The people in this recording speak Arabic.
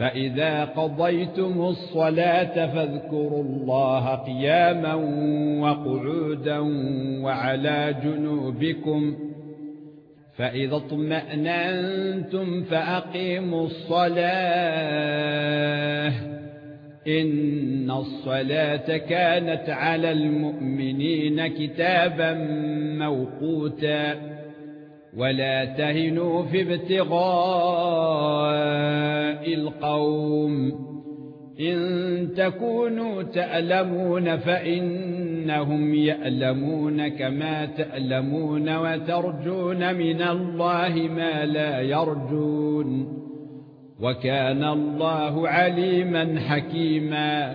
فإذا قضيتم الصلاة فاذكروا الله قياما وقعودا وعلى جنوبكم فإذا اطمأننتم فأقيموا الصلاة إن الصلاة كانت على المؤمنين كتابا موقوتا ولا تهنوا في ابتغاء القوم إن تكونوا تألمون فإنهم يألمون كما تألمون وترجون من الله ما لا يرجون وكان الله عليما حكيما